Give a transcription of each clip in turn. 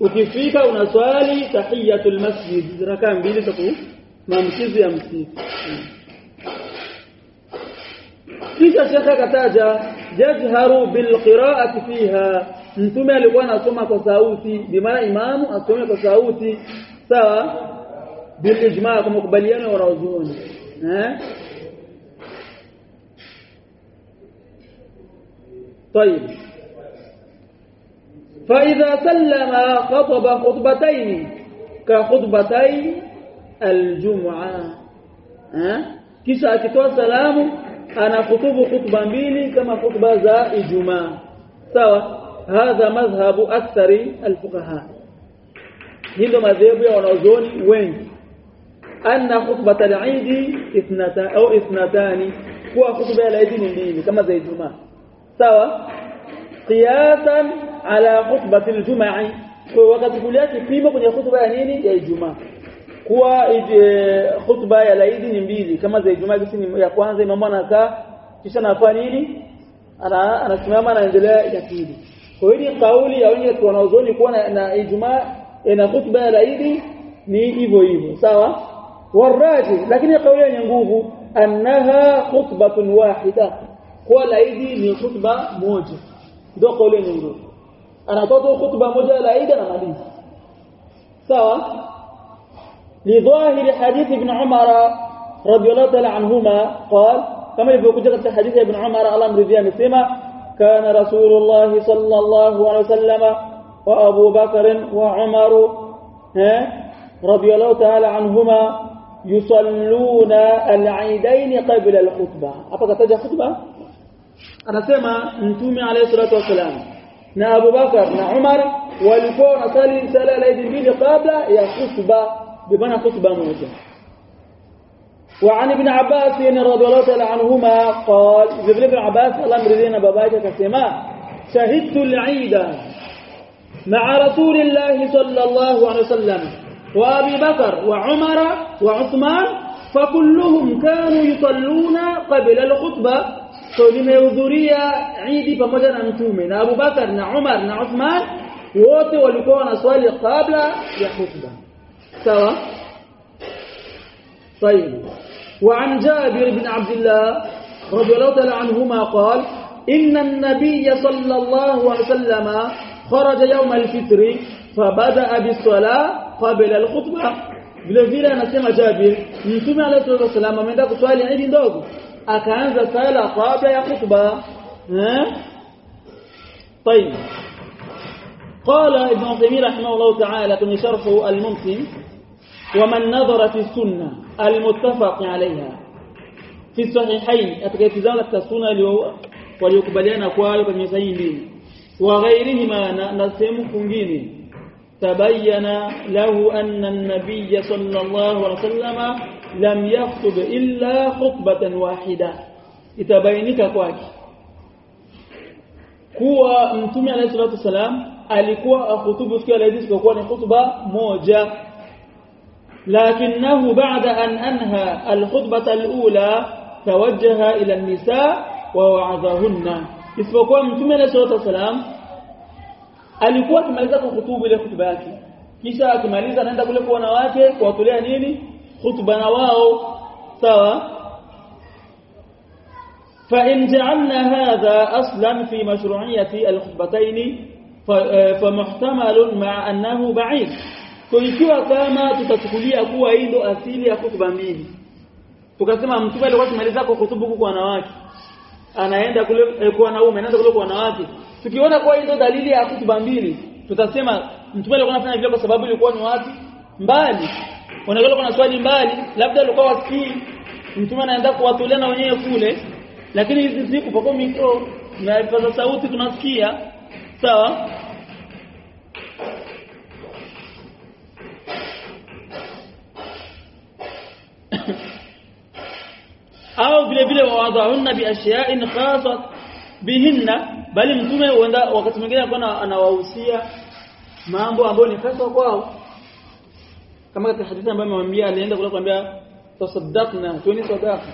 ukifika unaswali tahiyatul masjid rakaa mbili za maamkizi ya msikiti kisha shekha akataja jazharu bilqiraati fiha mtume alikuwa anasoma kwa sauti bimaana imamu asome kwa sauti sawa bilijma kwa makubaliano ya wanazuoni eh طيب فإذا سلم خطب خطبتين كخطبتي الجمعة ها salamu ana khutubu khutba mbili kama khutba za Ijumaa sawa hadha madhhabu akthari alfuqaha hilo madhehebu ya wanazuoni wengi anna khutbat al-eid ithnata au ithnatani kuwa khutba ya Eid ni mbili kama za Ijumaa sawa qiyasan ala khutbati aljumaa kwa wakati kuliati pima kwenye khutba ya nini? Ya Ijumaa. Kuwa khutba ya laidi ni mbili. Kama za Ijumaa kisi ya kwanza imamu anakaa kisha anafanya nini? Ana anasimama anaendelea ya pili. Kwa hiyo kauli ya wenye wanaozoni kuwa na, na Ijumaa na khutba ya laidi ni hivyo hivyo. Sawa? Waraji lakini kauli yenye nguvu annaha khutbatun wahida. Kwa laidi ni khutba moja. Ndio kauli yenye nguvu anatoa khutba moja ya Eid na maliza sawa لظاهر حديث ابن عمر رضي الله تعالى عنهما قال كما يقول في حديث ابن عمر الله مرضي amesema كان رسول الله صلى الله عليه وسلم وابو بكر وعمر رضي الله تعالى عنهما يصلون العيدين قبل الخطبه hapa kataja khutba anasema mtume alayhi salatu wasalam Abu Bakar na Umar walikuwa wanasali sala ya Eid mbili kabla ya khutba بمعنى خطبة موجه وعن ابن عباس رضي الله تعالى عنهما قال ابن عباس الله مرضينا باباك كسما شهدت العيد مع رسول الله صلى الله عليه وسلم وأبي بكر وعمر وعثمان فكلهم كانوا يصلون قبل الخطبة. فلمehudhuria Eid pamoja na mtume na Abu Bakar na Umar na Uthman wote walikuwa wanaswali kabla ya khutbah سوا طيب وعن جابر بن عبد الله رضي الله تعالى عنهما قال إن النبي صلى الله عليه وسلم خرج يوم الفطر فبدأ بالصلاة قبل الخطبة vile vile anasema Jabir mtume alayhi wasallam ameenda kuswali Eid ndogo akaanza sala kabla ya khutba eh طيب قال ابن عثيمين رحمه الله تعالى في شرحه الممتن ومن نظر في السنة المتفق عليها في الصحيحين atakayetizama katika sunna waliokubaliana kwayo kwenye sahihi mbili wa ghairihima na sehemu kungine تبين له أن النبي صلى الله عليه وسلم لم يخطب إلا خطبة واحدة. يتبينك كواك كوا نتمي عليه الصلاة والسلام ألكوا أخطب سكوا لديسك وكواني خطبة موجة. لكنه بعد أن أنهى الخطبة الأولى توجه إلى النساء ووعظهن. إذ فكوا نتمي عليه الصلاة والسلام alikuwa akimaliza kuhutubu ile hutuba yake kisha akimaliza anaenda kule kwa wanawake kuwatolea nini hutuba na wao sawa فإن جعلنا هذا أصلا في مشروعية الخطبتين فمحتمل مع أنه بعيد kwa ikiwa kama tutachukulia kuwa hii ndo asili ya hutuba mbili tukasema mtume alikuwa akimaliza kwa hutubu kwa wanawake anaenda kule eh, kwa wanaume anaenda kule kwa wanawake. Tukiona kwa hizo dalili ya kutuba mbili tutasema mtume alikuwa anafanya vile kwa sababu ilikuwa ni wapi mbali. Wanakuwa kuna swali mbali labda alikuwa wasikii. Mtume anaenda kuwatolea na wenyewe kule lakini hizi siku kwa mikro na sauti tunasikia sawa au vile vile wawadhahunna biashya'in khasat bihinna bali mtume huenda wakati mwingine alikuwa anawahusia mambo ambayo ni hasa kwao. Kama katika hadithi ambayo amemwambia alienda kule kumwambia tasaddaqna tuni sadaqa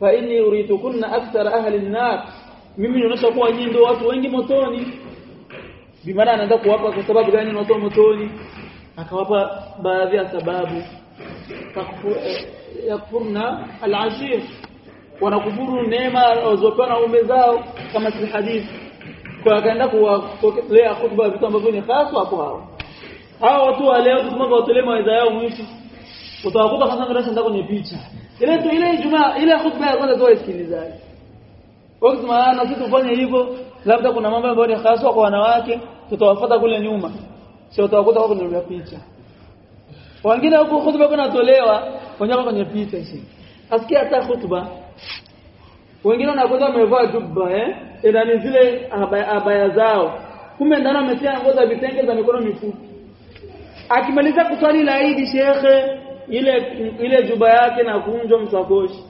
fa inni uritukunna akthar ahli an-nar. Mimi ninaonyesha kuwa nyinyi ndio watu wengi motoni. Bimaana anaenda kuwapa kwa sababu gani watu motoni? Akawapa baadhi ya sababu yakfurna al-ashir. Wanakufuru neema walizopewa ume zao kama si hadithi kwa akaenda kuwatolea khutba vitu ambavyo ni hasa hapo hao. Hao watu wa leo tukimwanga watolee mawaidha yao mwisho utawakuta kwanza ndio kwenye picha. Ile tu ile juma ile khutba ya kwanza tu isikilizaje wakati maana sisi tufanye hivyo labda kuna mambo ambayo ni hasa kwa wanawake tutawafuata kule nyuma. Sio utawakuta kwenye picha wengine huko khutba kunatolewa wenyewe kwenye picha hizi. Asikia hata khutba. Wengine wanakwenda wamevaa jubba eh? Ila ni zile abaya, abaya zao. Kumbe ndani ametia nguo za vitenge za mikono mifupi. Akimaliza kuswali la Eid shekhe ile ile juba yake na kunjwa msakoshi.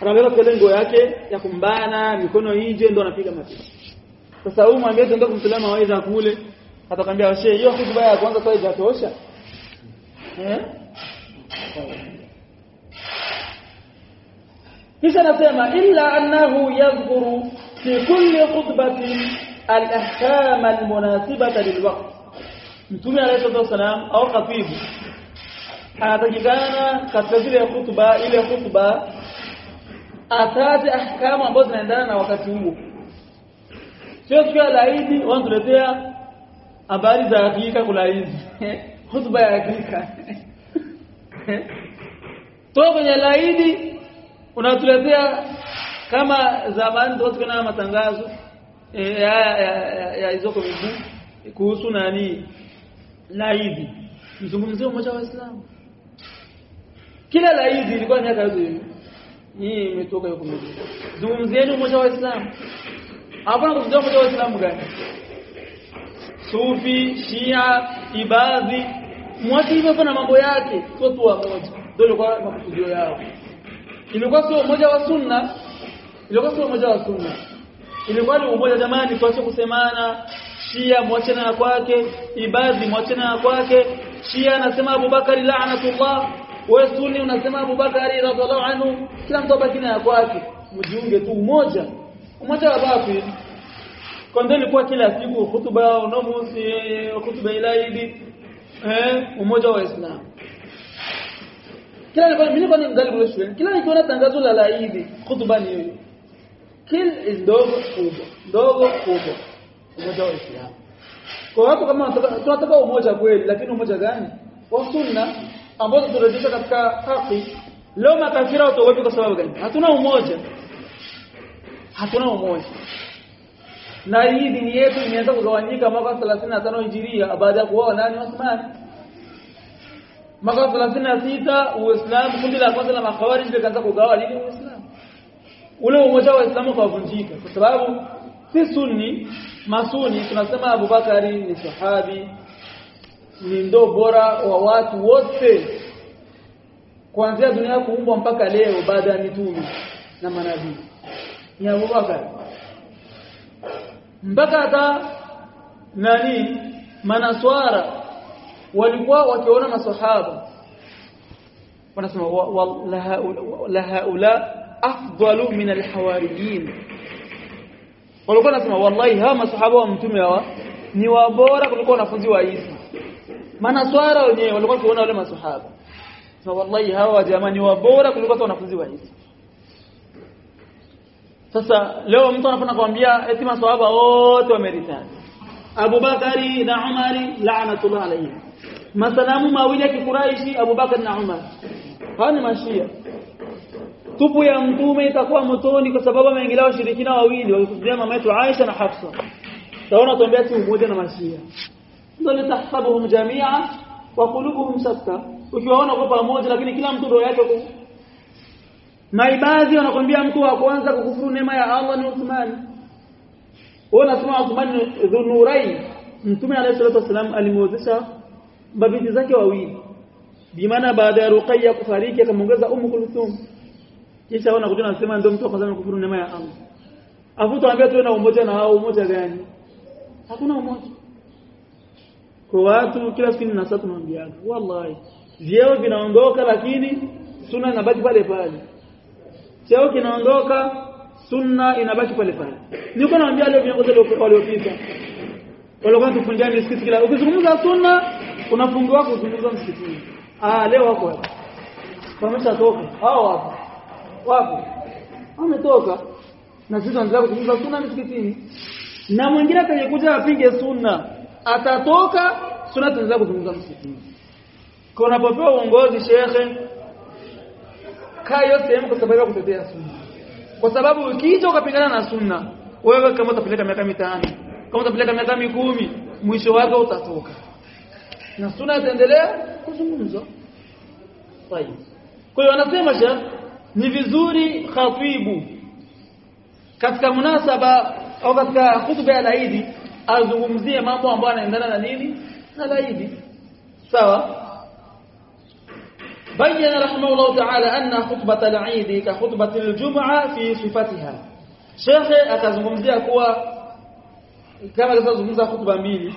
Anaweka kile nguo yake ya kumbana mikono nje ndo anapiga mapicha sasa huyu mwambie tuende kumtolea mawaidha kule. Atakwambia washe hiyo hutuba ya kwanza kwa haijatosha. eh kisha nasema illa annahu yadhkuru fi kulli khutbatin al-ahkam al-munasibata lilwaqt. Mtume alayhi wasallam au khatibu anatakikana katika zile khutba ile khutba ataje ahkamu ambazo zinaendana na wakati huo. Sio ya laidi wanatuletea habari za hakika kulaidi khutba ya hakika. To kwenye laidi unatuletea kama zamani tulikuwa na matangazo e, ya ya, ya hizo komiti kuhusu nani? Laidi. Mzungumzie umoja wa islam kila laidi ilikuwa ni hata hiyo hii imetoka huko mmoja zungumzieni umoja wa Waislamu. Hapana kuzungumzia umoja wa islam gani? Sufi Shia Ibadhi mwache hivyo na mambo yake sio tu moja. Ndio ilikuwa makusudio yao. Ilikuwa sio umoja wa sunna. Ilikuwa sio umoja wa sunna. Ilikuwa ni umoja jamani tuache kusemana. Shia mwachana na kwake. Ibadhi mwachana na kwake. Shia anasema Abubakari la'natullah. Wewe Sunni unasema Abubakari radhiallahu anhu. Kila mtu abaki na kwake. Mjiunge tu umoja. Umoja wa wapi? Kwa ndio ilikuwa kila siku hutuba unamusi hutuba ilaidi eh umoja wa Islam. Kila nilikuwa mimi nilikuwa ningali kule shule. Kila nikiona tangazo la laidi khutba ni hiyo. Kil is ndogo kubwa ndogo kubwa. Umoja wa Islam. Kwa hapo kama tunataka umoja kweli lakini umoja gani? Wa sunna ambazo tunarejesha katika haki leo makafira watu wapi kwa sababu gani? Hatuna umoja. Hatuna umoja na hii dini yetu imeanza kugawanyika mwaka 35 hijiria baada ya kuoa nani? Uthman mwaka 36 Uislamu kundi la kwanza la makhawarij likaanza kugawa dini Uislamu. Ule umoja wa Uislamu ukavunjika kwa sababu si sunni masuni tunasema Abu Bakari ni sahabi ni ndo bora wa watu wote. Kuanzia dunia kuumbwa mpaka leo baada ya mitume na manabii. Ni Abubakar mpaka hata nani manaswara walikuwa wakiona maswahaba wanasema la haula afdalu min alhawariyin walikuwa wanasema wallahi hawa maswahaba wa mtume hawa ni wabora kuliko wanafunzi wa Isa manaswara wenyewe walikuwa wakiona wale maswahaba na wallahi hawa jamani wa bora kuliko wanafunzi wa Isa sasa leo mtu anafanya kwambia eti maswahaba wote wameritani Abu Bakari na Umari la'natullah alayhi. Masalamu mawili ya kikuraishi Abu Bakar na Umar. Hawa ni mashia. Tupu ya mtume itakuwa motoni kwa sababu ameingilia washirikina wawili wakisema mama yetu Aisha na Hafsa. Taona tuambia si umoja na mashia. Ndio litahsabuhum jamia wa qulubuhum shatta. Ukiwaona kwa pamoja lakini kila mtu roho yake maibadhi wanakwambia mtu wa kwanza kukufuru neema ya Allah ni Uthman. Wao nasema Uthman dhunurai mtume alayhi salatu wasallam alimwozesha mabinti zake wawili. Bimaana baada ya Ruqayya kufariki akamongeza Ummu Kulthum. Kisha wana kutana nasema ndio mtu wa kwanza kukufuru neema ya Allah. Afu tuambia tuwe na umoja na hao umoja gani? Hakuna umoja. Kwa watu kila siku na sasa tunaambiana wallahi. Vyeo vinaondoka lakini sunna inabaki pale pale cheo kinaondoka sunna inabaki pale pale. Niko naambia leo viongozi waliopita walikuwa tufungia misikiti kila ukizungumza sunna unafungiwa kuzungumza msikitini. Ah leo wako hapa toka hao wapo. Wapo. Wametoka. Na sisi tunaendelea kuzungumza sunna msikitini na mwingine atakayekuja apige sunna atatoka sunna tunaendelea kuzungumza msikitini. Kwa unapopewa uongozi shekhe hayo sehemu kwa sababu ya kutetea sunna. Kwa sababu ukija ukapingana na sunna wewe kama utapeleka miaka mitano kama utapeleka miaka mikumi mwisho wako utatoka. Na sunna itaendelea kuzungumzwa. Tayeb. Kwa hiyo anasema sha ni vizuri khatibu katika munasaba au katika hutuba ya laidi azungumzie mambo ambayo anaendana na nini? Na laidi sawa? بين رحمه الله تعالى أن خطبة العيد كخطبة الجمعة في صفتها. شيخ أكازمومزي أكوا كما أكازمومزي خطبة ميلي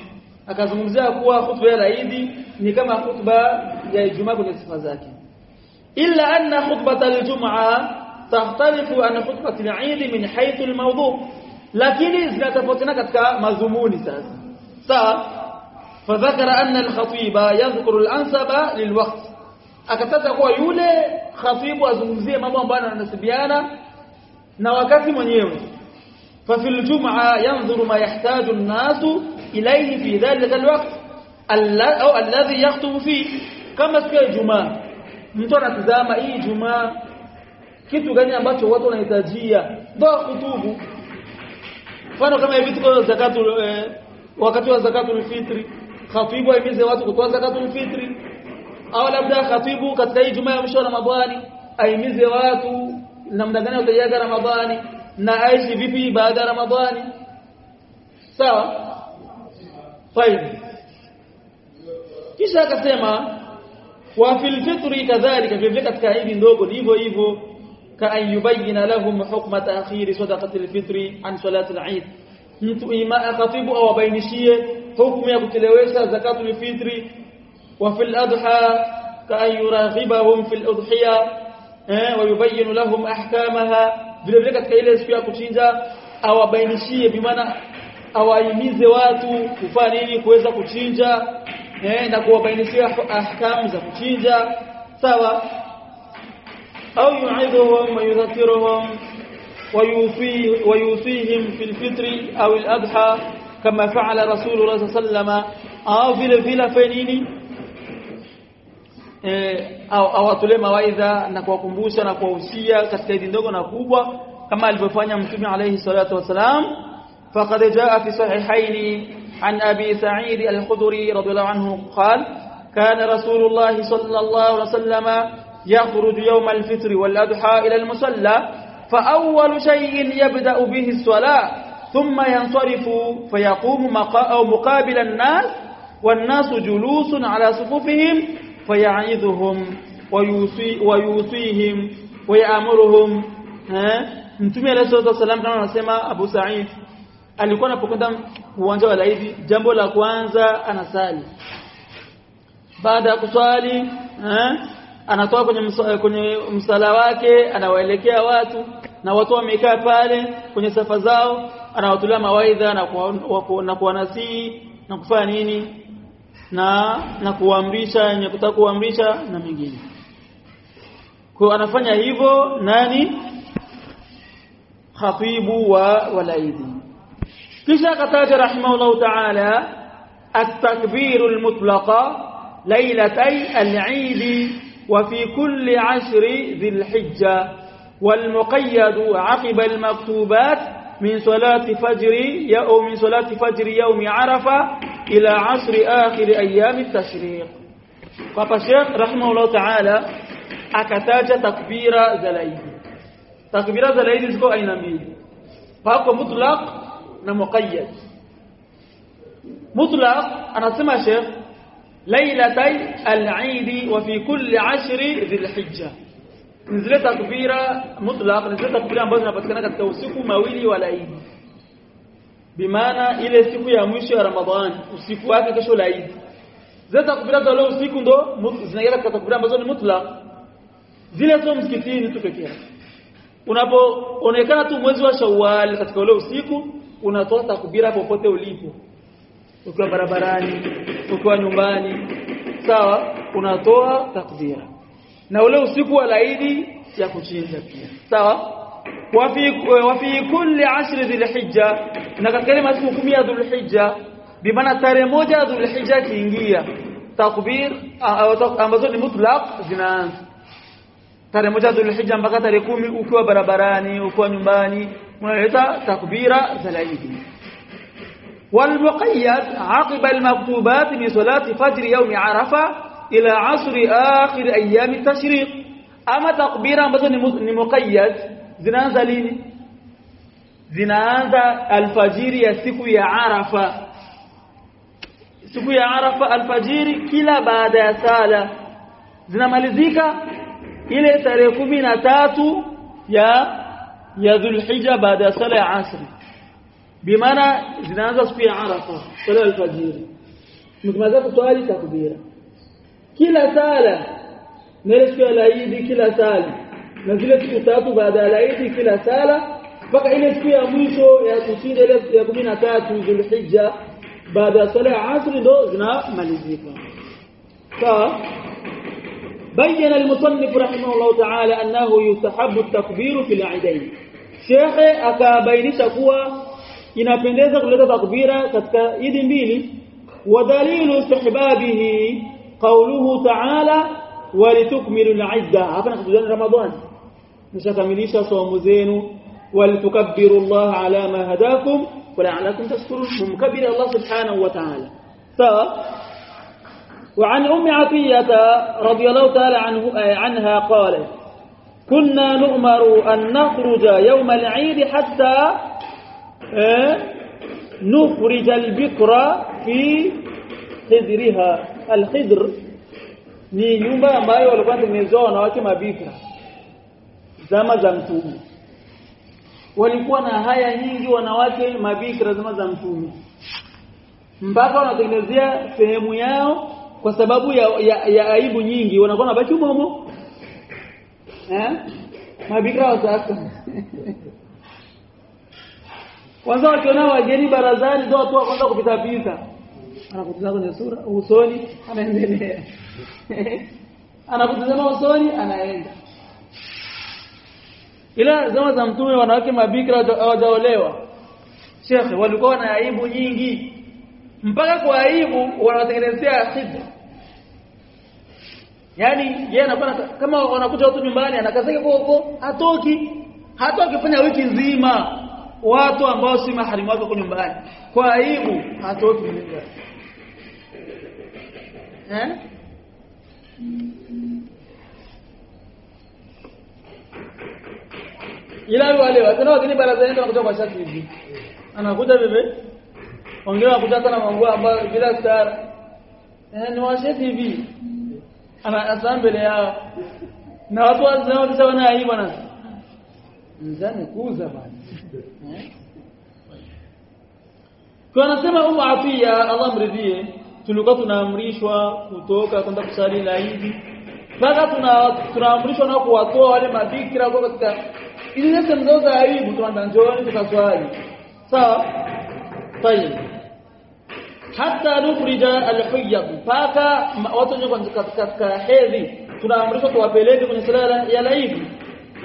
أكازمومزي أكوا خطبة العيد كما خطبة الجمعة في صفتها. إلا أن خطبة الجمعة تختلف عن خطبة العيد من حيث الموضوع. لكن إذا كانت كتك مزموني سأس. فذكر أن الخطيب يذكر الأنسب للوقت. akataja kuwa yule khatibu azungumzie mambo ambayo yanasibiana na wakati mwenyewe ففي الجمعة ينظر ما يحتاج الناس إليه في ذلك الوقت أو الذي يخطب فيه كما siku ya Ijumaa mtu anatazama hii Ijumaa kitu gani ambacho watu wanahitajia ndio kutubu mfano kama hivi tuko zakatu eh, wakati wa zakatul fitri khatibu aimize watu kutoa zakatul fitri Au labda khatibu katika hii Ijumaa ya mwisho Ramadhani aimize watu namna gani utaiaga Ramadhani na aishi vipi baada ya Ramadhani sawa طيب kisha akasema wa fil fitri kadhalika vile katika hili ndogo hivyo hivyo ka ayubayina lahum hukma ta'khir sadaqati al-fitri an salati al-eid mtu ima khatibu au abainishie hukumu ya kuchelewesha zakatul fitri ka ayuraghibahum fil udhiya eh wa yubayyin lahum ahkamaha vile vile katika ile siku ya kuchinja awabainishie bimaana awaimize watu kufanya nini kuweza kuchinja eh, na kuwabainishia ahkamu za kuchinja sawa au yu'idhuhum wa yudhakiruhum ويوصيهم في الفطر أو الأضحى كما فعل رسول الله صلى الله عليه وسلم أو vile vile fenini eh, au awatole mawaidha na kuwakumbusha na kuwahusia katika idi ndogo na kubwa kama alivyofanya mtume alayhi salatu wasalam faqad jaa fi sahihaini an abi sa'id al-khudri radhiyallahu anhu qala kana rasulullah sallallahu alayhi wasallam yakhruju yawm al-fitr wal-adha ila al-musalla فأول شيء يبدأ به الصلاة ثم ينصرف فيقوم مقابل الناس والناس جلوس على صفوفهم fayaidhuhum wayusi wayusihim wayamuruhum mtume alayhi salatu wasallam kama anasema Abu Sa'id alikuwa anapokwenda uwanja wa laidi jambo la kwanza anasali. Baada ya kuswali anatoa kwenye msala, kwenye msala wake anawaelekea watu na watu wamekaa pale kwenye safa zao anawatulia mawaidha na kuwanasii na kufanya nini na na kuamrisha yenye kutaka kuamrisha na mengine kwa anafanya hivyo nani khatibu wa walaidi kisha akataja rahimahullah ta'ala at-takbir al-mutlaqa ليلتي العيد وفي كل عشر ذي الحجة والمقيد عقب المكتوبات من صلاة فجر أو من صلاة فجر يوم عرفة إلى عصر آخر أيام التشريق Papa Sheikh rahimahullah ta'ala akataja takbira za laidi. Takbira za laidi ziko aina mbili. Pako mutlaq na muqayyad. Mutlaq anasema Sheikh lailatay al-Eid wa fi kulli 'ashri dhil-Hijja. Zile takbira mutlaq ni zile takbira ambazo zinapatikana katika usiku mawili wa Eid. Bimaana ile siku ya mwisho ya Ramadhani, usiku wake kesho la Eid. Zile takbira za leo usiku ndo zinaingia katika takbira ambazo ni mutlaq. Zile sio msikitini tu pekee. Unapoonekana tu mwezi wa Shawwal katika ule usiku unatoa takbira popote ulipo. ukiwa barabarani ukiwa nyumbani sawa unatoa takbira na ule usiku wa laidi ya kuchinja pia sawa wafi wafi kulli ashr dhulhijja na katika ile masiku 10 ya dhulhijja bimaana tarehe moja ya dhulhijja kiingia takbir ambazo ni mutlaq zinaanza tarehe moja dhulhijja mpaka tarehe kumi ukiwa barabarani ukiwa nyumbani unaleta takbira za laidi والمقيد عقب المكتوبات من صلاة فجر يوم عرفة إلى عصر آخر أيام التشريق أما تقبيرا ni muqayyad zinaanza lini zinaanza alfajiri ya siku ya Arafa siku ya Arafa alfajiri kila baada ya sala zinamalizika ile tarehe na tatu ya ya Dhulhijja baada ya sala ya asri bimaana zinaanza siku ya Arafa sala alfajiri mkimaliza kuswali takbira kila sala na ile siku ya Eid kila sala na zile siku tatu baada ya Eid kila sala mpaka ile siku ya mwisho ya kushinda ile ya 13 Dhulhijja baada ya sala ya asri ndo zinamalizika sawa بين المصنف رحمه الله تعالى أنه يستحب التكبير في العيدين شيخ akabainisha kuwa inapendeza kuleta takbira katika idi mbili ودليل استحبابه قوله تعالى ولتكملوا العده hapa nakutana ramadhan mshakamilisha saumu zenu الله على ما هداكم ولعلكم تشكرون. مكبر الله سبحانه وتعالى. sawa وعن أم عطية رضي الله تعالى عنه عنها قالت كنا نؤمر أن نخرج يوم العيد حتى نخرج البكر في خدرها الخدر ni nyumba ambayo walikuwa tengenezewa wanawake mabikra zama za mtume. Walikuwa na haya nyingi wanawake mabikra zama za mtume. Mpaka wanatengenezea sehemu yao kwa sababu ya, ya, ya aibu nyingi. Wanakuwa nabaki umomo. Eh? Mabikra wa sasa. Kwanza wakiona wageni barazani ndio watu wa kwanza kupita pita. Anakutazama kwenye sura usoni anaendelea. Anakutazama usoni anaenda ila zama za mtume wanawake mabikira hawajaolewa. Shekhe walikuwa na aibu nyingi. Mpaka kwa aibu wanatengenezea khidra yani yeye anakuwa kama wanakuja watu nyumbani anakazeka kwa huko hatoki. Hatoki fanya wiki nzima. Watu ambao si maharimu wake kwa nyumbani. Kwa aibu hatoki. Eh ila wale watu wengine yetu wanakuja kwa shati hivi. Anakuja vipi wengine wanakuja kana mambo ambayo bila stara. Eh ni washeti hivi. Ana asambele yao na watu wazao kisha wana hii bwana. Mzani kuuza bwana. Kwa anasema huwa atia Allah mridhie. Tulikuwa tunaamrishwa kutoka kwenda kusali la hivi tuna tunaamrishwa na kuwatoa wale mabikira kwa katika ili sehemu mzao za aibu tunaenda njooni tukaswali. Sawa? Tayeb. Hata nukhrija alhuyyad mpaka watu wenye katika hedhi tunaamrishwa tuwapeleke kwenye sala ya laibu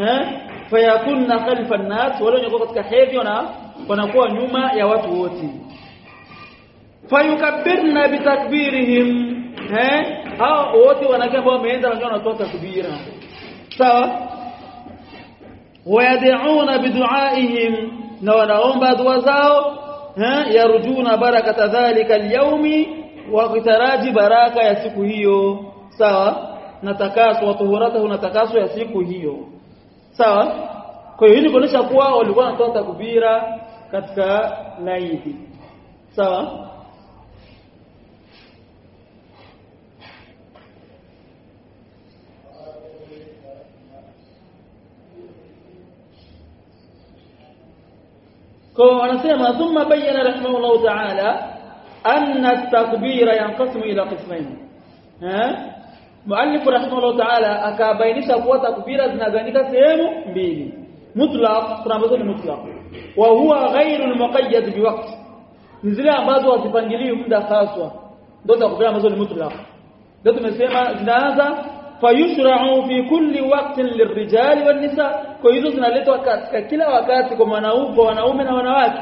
eh? Fayakunna khalfa an-nas wale wenye katika hedhi wana wanakuwa nyuma ya watu wote. Fayukabbirna bitakbirihim. Eh hao wote wanawake ambao wameenda wengine wanatoa takbira sawa? Wayad'una bidu'aihim na wanaomba dua zao yarujuna barakata dhalika al-yawmi wakitaraji baraka ya siku hiyo. Sawa? Na takaso wa na takaso ya siku hiyo. Sawa? Kwa hiyo hili kuonesha kuwa walikuwa wanatoa takbira katika laidi sawa فأنسيما ثم بين رحمه الله تعالى أن التكبير ينقسم إلى قسمين. ها؟ مؤلف رحمه الله تعالى أكابين شكوة تكبيرة نزانك سيمو بيه مطلق ترمز المطلق وهو غير المقيد بوقت. نزلها بعض وصفان جليه من دخاسوا دو تكبيرة مطلق. دو تمسيما زنازة fayushra'u fi kulli waqtin lirrijali wan nisa kwa hizo zinaletwa katika kila wakati kwa wanaume wanaume na wanawake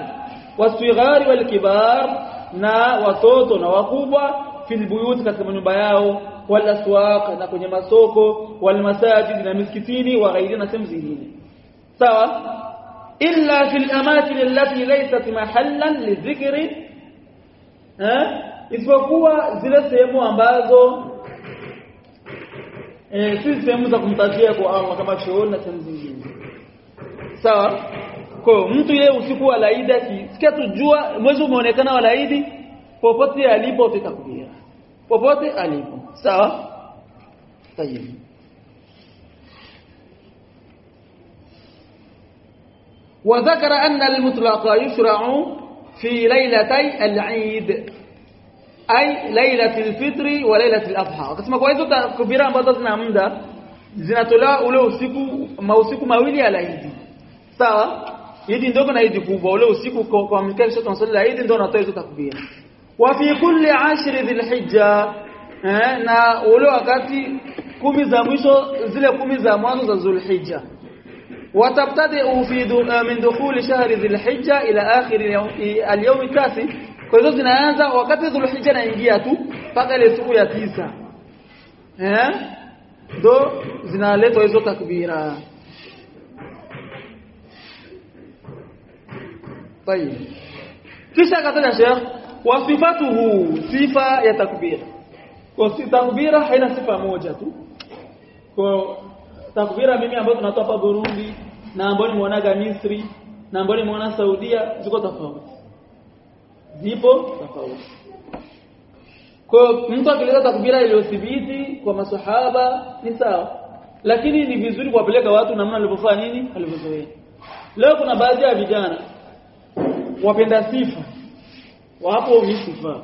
wasighari wal kibar na watoto na wakubwa fil buyut katika nyumba yao wal aswaq na kwenye masoko wal masajid na misikitini wa ghairi na sehemu zingine sawa illa fil amakin allati laysat mahallan lidhikri eh isipokuwa zile sehemu ambazo eh si sehemu za kumtajia kwa Allah kama chooni na sehemu zingine sawa kwa mtu yeye usiku wa laidi akisikia tujua mwezi umeonekana wa laidi popote alipo utakumbia popote alipo sawa tayeb وذكر أن المطلق يشرع في ليلتي العيد ay lailatul fitri wa lailatul adha. Akasema kwa hizo takbira ambazo zina muda zinatolewa ule usiku mausiku mawili ya laidi sawa? Idi ndogo na idi kubwa ule usiku kwa mkeni sote tunasali idi ndio unatoa hizo takbira. Wa fi kulli ashri dhilhijja eh, na ule wakati kumi za mwisho zile kumi za mwanzo za dhulhijja watabtadi fi min dukhuli shahri dhilhijja ila akhir al-yawm al-kasi kwa hizo zinaanza wakati Dhulhijja inaingia tu mpaka ile siku ya tisa. Eh? Ndo zinaletwa hizo takbira. Tayeb. Kisha akataja Sheikh wa sifatuhu sifa ya takbira. Kwa takbira haina sifa moja tu. Kwa takbira mimi ambayo tunatoa hapa Burundi na ambayo nimeonaga Misri na ambayo nimeona Saudia ziko tofauti zipo. Tofauti. Kwa mtu akileta takbira iliyothibiti kwa maswahaba ni sawa. Lakini ni vizuri kuwapeleka watu namna walivyofanya nini? Walivyozoea. Leo kuna baadhi ya vijana wapenda sifa wapo misifa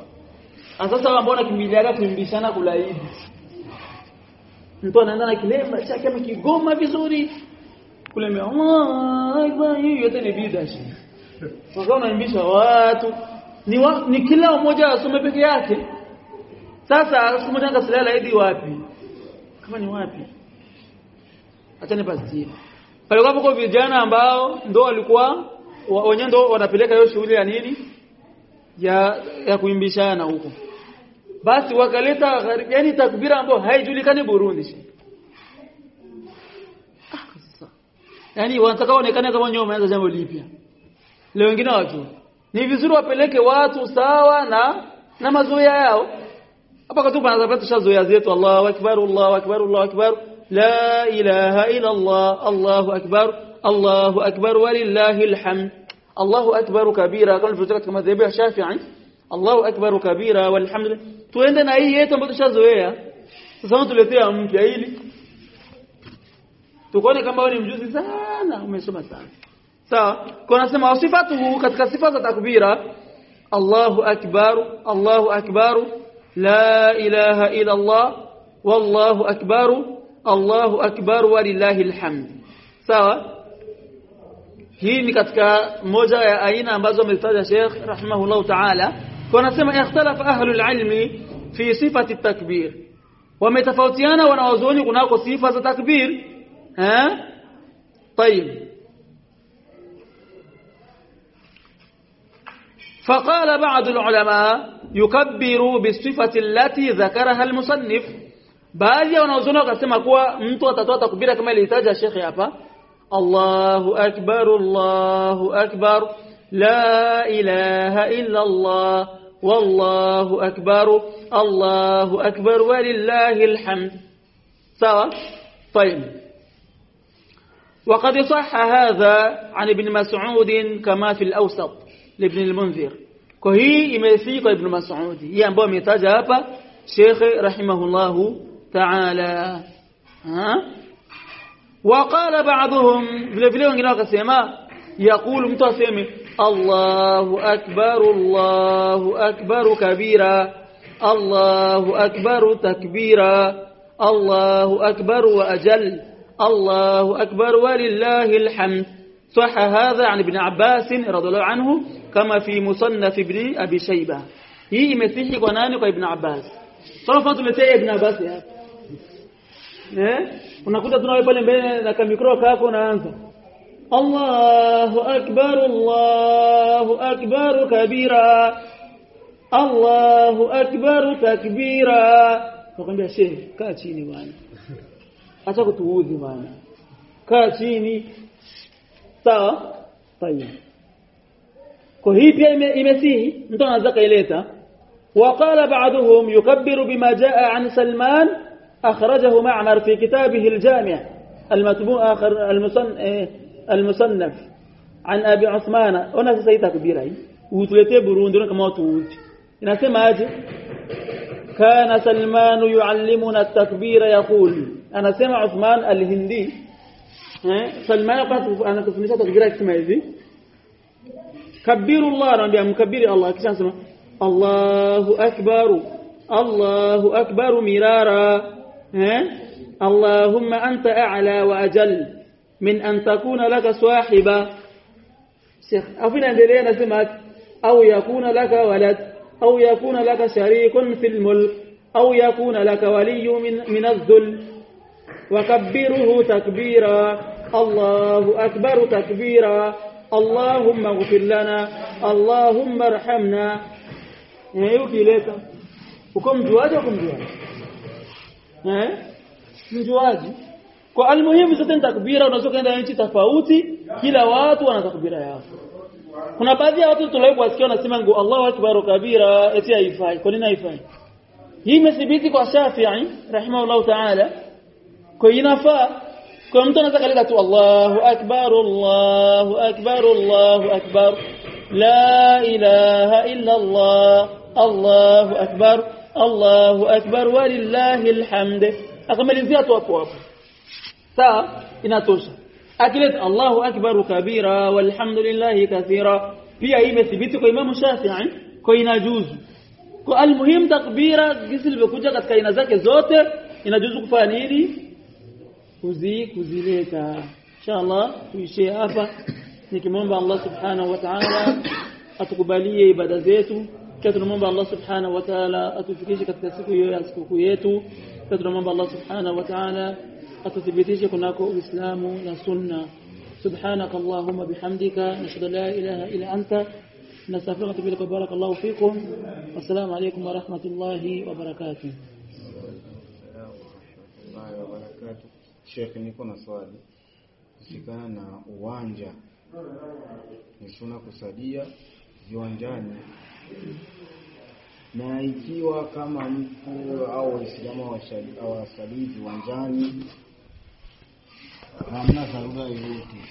sasa sasa mbona kimbiliaga kuimbishana kulaidi. Mtu anaenda na kilemba chake amekigoma vizuri. Kule Allah hiyo yote ni bidashi sasa unaimbisha watu ni, wa, ni kila mmoja asome peke yake? Sasa siku moja ngasilala hadi wapi? Kama ni wapi? Acha nipasitie pale kwa vijana ambao ndo walikuwa wenyewe ndo wanapeleka hiyo shughuli ya nini? Ya ya kuimbishana huko. Basi wakaleta yani takbira ambayo haijulikani Burundi. Ah, yani wanataka waonekane kama nyoma jambo lipya. Leo wengine watu ni vizuri wapeleke watu sawa na na mazoea yao hapa katu panazapata tushazoea zetu Allahu akbar Allahu akbar Allahu akbar la ilaha illa Allah Allahu akbar Allahu akbar walillahil hamd Allahu akbar kabira kama katika madhehebu ya Shafi'i Allahu akbar kabira walhamdulillah tuende na hii yetu ambayo tushazoea sasa tuletea mpya ili tukone kama wewe ni mjuzi sana umesoma sana sawa kwa nasema wasifatu katika sifa za takbira Allahu akbar Allahu akbar la ilaha illa Allah wallahu akbar Allahu akbar walillahil hamd sawa hii ni katika moja ya aina ambazo ametaja Sheikh rahimahullah ta'ala kwa nasema ikhtalafa ahlul ilmi fi sifati at-takbir wametofautiana wanawazuoni kunako sifa za takbir eh طيب فقال بعض العلماء يكبر بالصفة التي ذكرها المصنف. بعض ونوزونه قسم أقوى متو تتو تكبير كما يحتاج الشيخ يابا الله أكبر الله أكبر. لا إله إلا الله. والله أكبر الله أكبر. ولله الحمد. سوا؟ طيب. وقد صح هذا عن ابن مسعود كما في الأوسط. لابن المنذر. كهي يمثيق ابن مسعود. هي أنبوة ميتاجة أبا شيخ رحمه الله تعالى. ها؟ وقال بعضهم فلفلون قناق السيماء يقول متسمي الله أكبر الله أكبر كبيرا الله أكبر تكبيرا الله أكبر وأجل الله أكبر ولله الحمد. صح هذا عن ابن عباس رضي الله عنه. Kama fi musannaf ibn abi shayba hii imesihi kwa nani? Kwa ibn abbas. Sasa tuletee ibn abbas hapa. Eh unakuta tunawe pale mbele na kamikro kako naanza Allahu akbar Allahu akbar kabira. Allahu akbar takbira. Nakwambia shehe kaa chini bwana. Acha kutuudhi bwana. Kaa chini. Sawa? Tayeb Kwa hii pia ime, imesihi mtu anaweza kaileta. وقال بعضهم يكبر بما جاء عن سلمان أخرجه معمر في كتابه الجامع المطبوع آخر المصنف عن أبي عثمان أنا سيتا كبيرة وتلتي برون كما inasema aje? كان سلمان يعلمنا التكبير يقول أنا سمع عثمان الهندي سلمان قال أنا كنت نسيت التكبير اسمها يزي كبروا الله نبي مكبر الله كسان سما الله أكبر الله أكبر مرارا ها اللهم أنت أعلى وأجل من أن تكون لك صاحبة شيخ أفنى دلينا سمك أو يكون لك ولد أو يكون لك شريك في الملك أو يكون لك ولي من, من الذل وكبره تكبيرا الله أكبر تكبيرا اللهم اغفر لنا اللهم ارحمنا yuki leta uko mjuaji uko mjuaji eh mjuaji kwa almuhimu zote takbira unaweza kwenda nchi tofauti kila watu wana takbira yao kuna baadhi ya watu tuliwahi kuwasikia wanasema ngo Allahu akbar kabira eti haifai kwa nini haifai hii imethibiti kwa Shafi'i rahimahullahu ta'ala kwa inafaa كمتنا تقلدت الله أكبر الله أكبر الله أكبر لا إله إلا الله الله أكبر الله أكبر ولله الحمد أكملزيا توقف سا inatosha akileta Allahu akbaru kabira walhamdulillahi kathira pia imethibiti kwa Imam Shafi'i kwa inajuzu kwa almuhim takbira gisi ilivyokuja katika aina zake zote inajuzu kufanya nini kuzileta inshallah tuishie hapa nikimwomba Allah subhanahu wa ta'ala atukubalie ibada zetu kisha tunamwomba Allah subhanahu wa ta'ala atufikishe katika siku hiyo ya sikukuu yetu kisha tunamwomba Allah subhanahu wa ta'ala atuthibitishe kunako Uislamu na Sunna سبحانك اللهم بحمدك نشهد لا إله إلا أنت نستغفرك ونتوب إليك بارك الله فيكم والسلام عليكم ورحمة الله وبركاته Sheikh, niko na swali. Kusikana na uwanja ni sunna kusalia viwanjani, na ikiwa kama mtu au Waislamu hawasalii viwanjani, hamna dharura yoyote,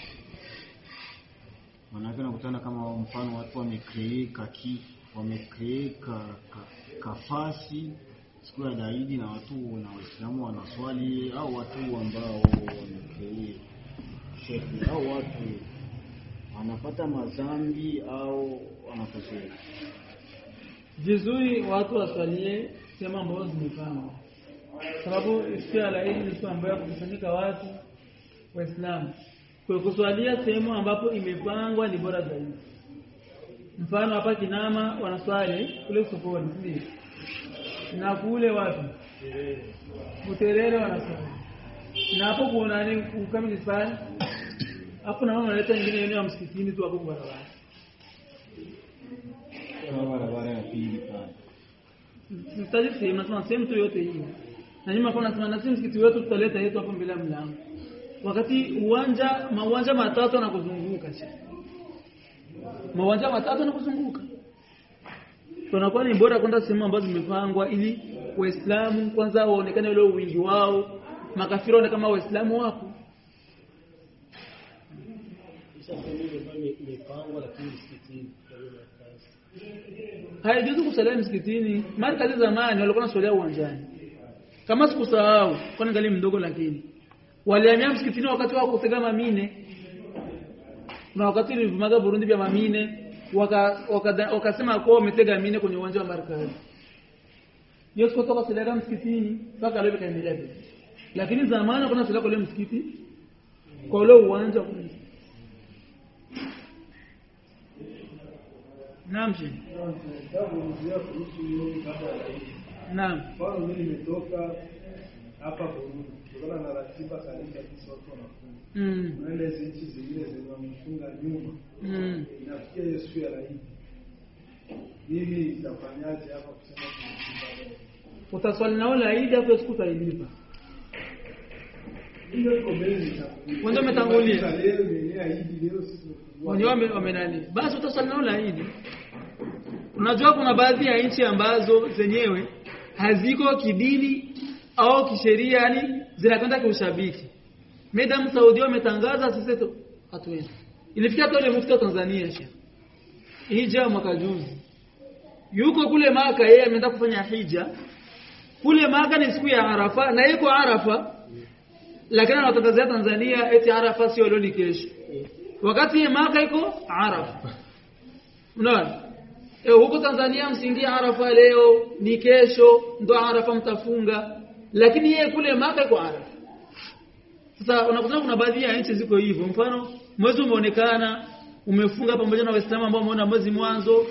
manake nakutana kama mfano watu wamekreeka ki wamekreeka ka, kafasi siku ya Daidi na watu na Waislamu wanaswali au watu ambao shekhi au watu wanapata madhambi au wanakosea. vizuri watu waswalie sema ambazo zimepangwa sababu siku ya laidi ni siku ambayo kukusanyika watu waislamu. Kwa kuswalia sehemu ambapo imepangwa ni bora zaidi. Mfano hapa kinama wanaswali kule sokoni ndio na kule wapi? Buterere wanasema. Na hapo kuna nani kama ni sana hapo naona naleta analeta nyingine yenyewe msikitini tu hapo barabara Kama barabara ya pili pale. mtaji sehemu nasema sehemu tu yote hii. Na nyuma kuna nasema na sisi msikiti wetu tutaleta yetu hapo mbele ya mlango. Wakati uwanja mauwanja matatu na kuzunguka mauwanja matatu na kuzunguka tunakuwa ni bora kwenda sehemu ambazo zimepangwa ili waislamu kwanza waonekane wale wingi wao. Makafiri waone kama waislamu wapo. Haijuzu kusalia msikitini. Mara kazi zamani walikuwa nasalia uwanjani. Kama sikusahau kwani ngali mdogo lakini. Walihamia msikitini wakati wa kutega mamine. Na wakati nilivumaga Burundi vya mamine wakasema waka, waka, kwa wametega mine kwenye uwanja wa Markazi Yesu kutoka sadaka msikitini mpaka leo kaendelea lakini zamani kuna sadaka leo msikiti kwa ule uwanja wa msikiti. Naam. naam Kwa mimi nimetoka hapa kutokana na ratiba kanisa kabisa watu wanafunga. Mm. Unaenda hizi nchi zingine zinamfunga nyuma, Mm. inafikia hiyo siku ya. Mimi nitafanyaje hapa kusema utaswali nao laidi, hapo siku utailipa umetangulia. Wenyewe wamenani basi utaswali nao laidi. Unajua kuna baadhi ya nchi ambazo zenyewe haziko kidini au kisheria yani zinakwenda kiushabiki Madam Saudi wametangaza sisi tu- hatuendi ilifikia tole mufti wa Tanzania sheikh. Hija mwaka juzi. Yuko kule Maka yeye ameenda kufanya hija. Kule Maka ni siku ya Arafa na yuko Arafa lakini anatangazia Tanzania eti Arafa sio leo ni kesho. Wakati Maka iko Arafa. Unaona? E, huko Tanzania msingi Arafa leo ni kesho ndo Arafa mtafunga. Lakini yeye kule Maka iko Arafa sasa unakuta kuna baadhi ya nchi ziko hivyo. Mfano mwezi umeonekana umefunga pamoja na Waislamu ambao umeona mwezi mwanzo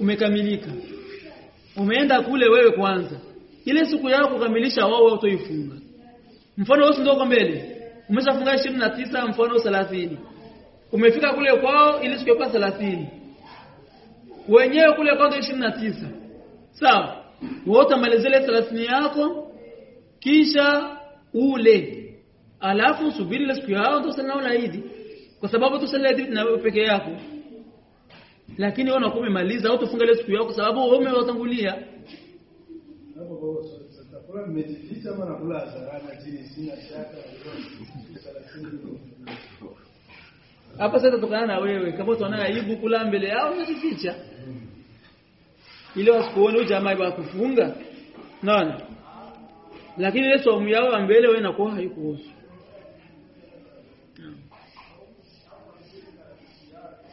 umekamilika. Umeenda kule wewe kwanza. Ile siku yako kukamilisha wao wao utoifunga mfano wewe ndio mbele? Umeshafunga 29 mfano 30 umefika kule kwao ili siku yako 30 wenyewe kule kwao ndio 29 sawa. Wote malizele 30 yako kisha ule alafu subiri ile siku yao ndio sana na Eid kwa sababu tu sala Eid na peke yako. Lakini wewe unakuwa umemaliza au tufunga ile siku yako kwa sababu wewe umewatangulia. Hapa sasa tukana na wewe. Kama utaona aibu kula mbele yao unajificha ile wasikuone huyu jamaa ba kufunga naona lakini ile somo yao mbele wewe inakuwa haikuhusu Na swali kwa kinyume ya darasa.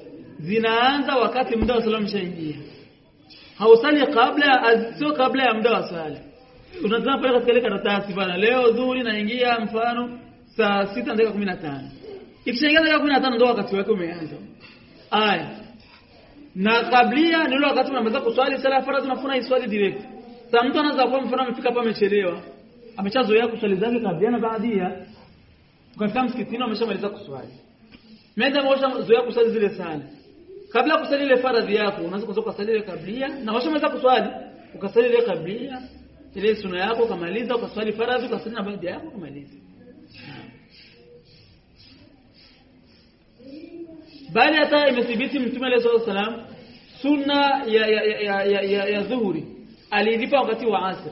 zinaanza wakati muda wa salamu shaingia hausali kabla sio kabla ya muda wa sala unataka pale katika ile karatasi bana leo dhuhuri naingia mfano saa 6 dakika 15 ikishaingia dakika 15 ndio wakati wake umeanza. Aya. Na kablia ile wakati unamaliza kuswali sala ya faradhi unafuna iswali direct. Sasa mtu anaweza kuwa mfano amefika hapa amechelewa. Amechazoea kuswali zake kabla na baadia ukafika msikitini ameshamaliza kuswali. Menda mosha zoea kusali zile sala kabla kusali ile faradhi yako unaweza kuanza kusali ile kablia na washamaliza kuswali ukasali ile kablia ile sunna yako kamaliza ukaswali faradhi ukasali na baada yako kamaliza bali hata imethibiti mtume alayhi wasallam sunna ya ya ya ya, ya, ya dhuhuri alilipa wakati wa asr.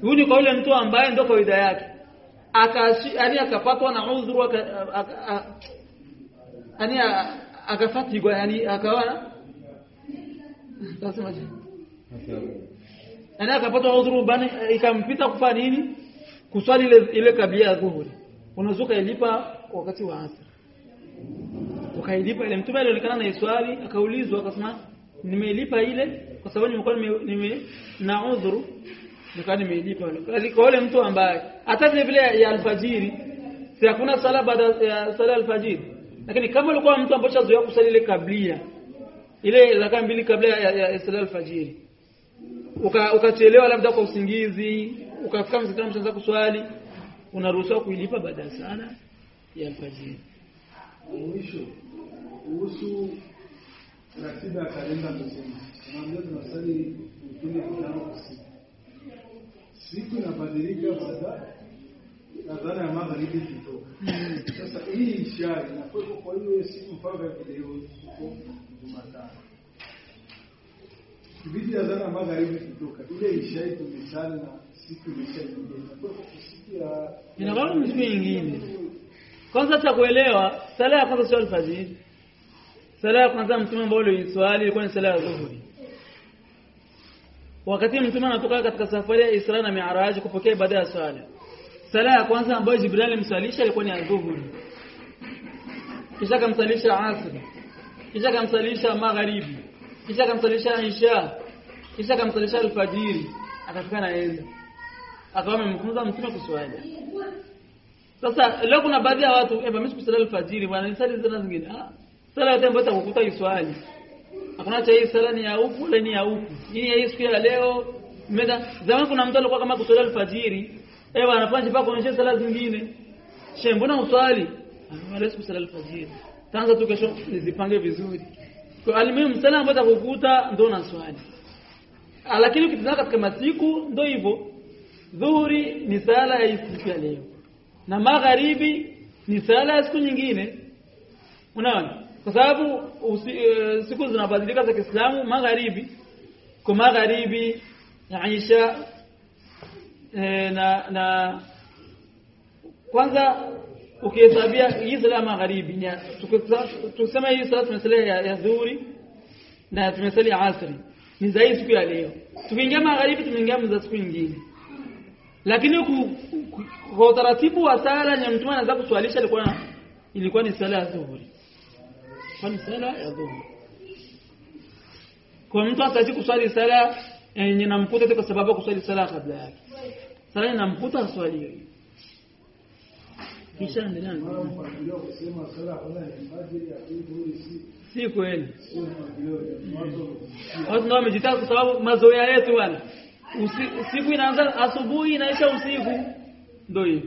Huyu ni kwa yule mtu ambaye ndio kawaida yake. Akashi yaani akapatwa na udhuru aka, aka, yaani akafatigwa yani akawa tasemaje yani akapata udhuru bani ikampita kufanya nini? Kuswali ile ile kabla ya dhuhuri unazuka ilipa wakati wa asr. Ukailipa ile. Mtume alionekana na iswali akaulizwa akasema nimeilipa ile kwa sababu nimekuwa nime, na udhuru nikawa nimeilipa. Kwa yule mtu ambaye hata vile ya alfajiri si hakuna sala baada ya sala alfajiri lakini kama ulikuwa mtu ambaye chazoea kusali ile kablia ile raka mbili kabla ya, ya, ya sala alfajiri uka ukachelewa labda kwa usingizi ukafika msikitini mshaanza kuswali unaruhusiwa kuilipa baada ya sala ya alfajiri mwisho kuhusu ratiba ya kalenda mzima. Tunaambia tunasali vitano kwa siku. Siku inabadilika baada nadhani ya magharibi kitoka. Sasa hii isha inakuwepo kwa hiyo siku mpaka video huko Jumatano. Kibidi ya magharibi. Ile na siku nyingine kwanza cha kuelewa sala ya kwanza sio alfajiri sala ya kwanza mtume ambao ile swali ilikuwa ni sala ya dhuhuri wakati mtume anatoka katika safari ya Isra na Mi'raj kupokea ibada ya swala sala ya kwanza ambayo Jibril alimsalisha ilikuwa ni adhuhuri kisha akamsalisha asri kisha akamsalisha magharibi. Kisha akamsalisha isha. Kisha akamsalisha alfajiri. Akafika na yeye. Akawa amemfunza mtume kuswali. Sasa leo kuna baadhi ya watu eh mimi sikusali alfajiri bwana nisali zana zingine. Ah sala yote ambayo utakukuta iswali. Hakuna cha hii sala ni ya huku ni ya huku hii ya siku ya leo. Meda zamani kuna mtu alikuwa kama kusali alfajiri eh bwana fanya mpaka kuonyesha sala zingine she mbona uswali? Wala sikusali alfajiri tanza tu kesho nizipange vizuri. Kwa alimuhimu sala ambayo atakukuta ndio na swali. Lakini ukitazama katika masiku ndio hivyo. Dhuhuri ni sala ya siku ya leo. Na magharibi ni sala ya siku nyingine. Unaona? Kwa sababu uh, siku zinabadilika za Kiislamu magharibi. Kwa magharibi Aisha e, na na kwanza ukihesabia hii sala magharibi tukisema hii sala tumesala ya, ya dhuhuri na tumesali asri ni zaidi siku ya leo. Tukiingia magharibi tumeingia mza siku nyingine. Lakini kwa utaratibu wa sala ya mtume anaanza kuswalisha ilikuwa ilikuwa ni sala ya dhuhuri. Kwa ni sala ya dhuhuri. Kwa mtu ataki kuswali sala yenye namkuta kwa sababu kuswali sala kabla yake sai namkuta swali kisha endelea si kweli watu ndio wamejitaka kwa sababu mazoea yetu bwana siku inaanza asubuhi inaisha usiku ndio hiyo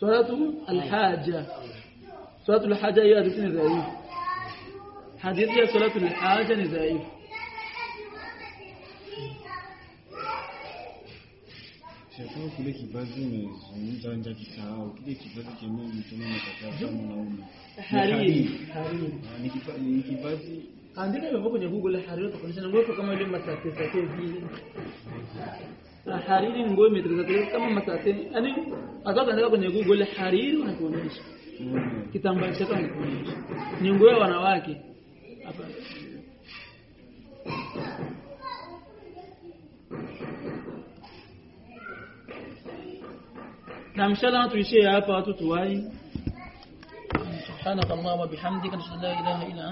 صلاة الحاجة صلاة الحاجة هي هذه ضعيفة hadithi ya salatu al-haja ni dhaifu. Shafaa kile kibazi umezungumza nje kisahau kile kibazi chenyewe mtume amekataza mwanaume. hariri. Hariri. Ah, Ni kiba- ni kibazi. Andika hivyo kwenye Google hariri utakuonyesha na nguo kama ile masate sate vile na hariri ni nguo imetengenezwa kama masate yani azaka andika kwenye Google hariri unakuonyesha mm, kitambaa chake unakuonyesha ni nguo ya wanawake نعم شاء الله نتوشي عفاتو توائي سبحانك اللهم وبحمدك نشهد لا إله إلا